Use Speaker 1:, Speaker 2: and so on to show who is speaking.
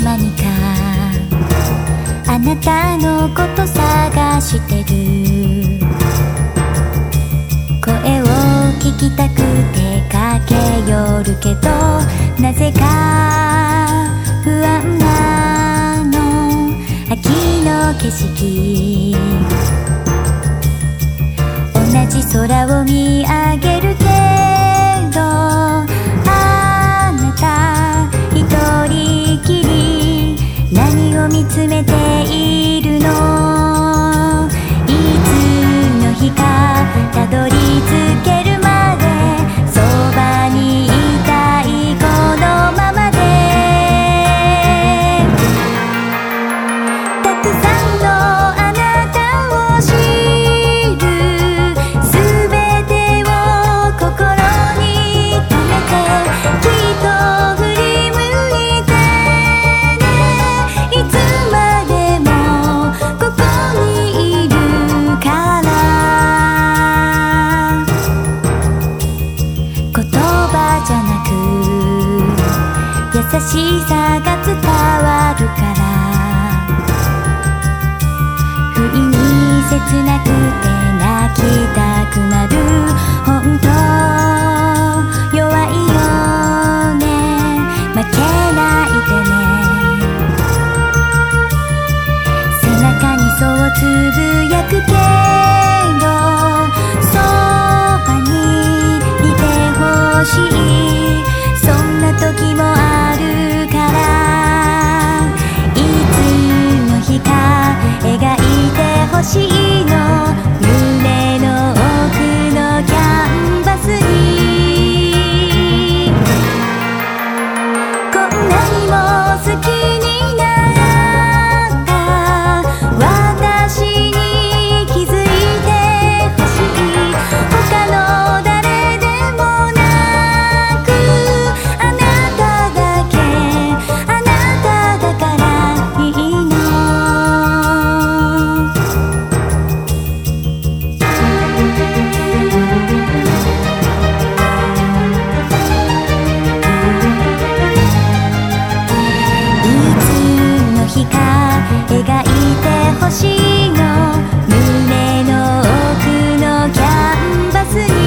Speaker 1: 間にか。あなたのこと探してる。声を聞きたくて駆け寄るけどなぜか不安なの。秋の景色。同じ空を見上げ見つめて優しさが伝わるから。不意に切なくて泣きたくなる。本当弱いよね。負けないでね。背中にそうつぶやくけしい日か描いてほしいの。胸の奥のキャンバスに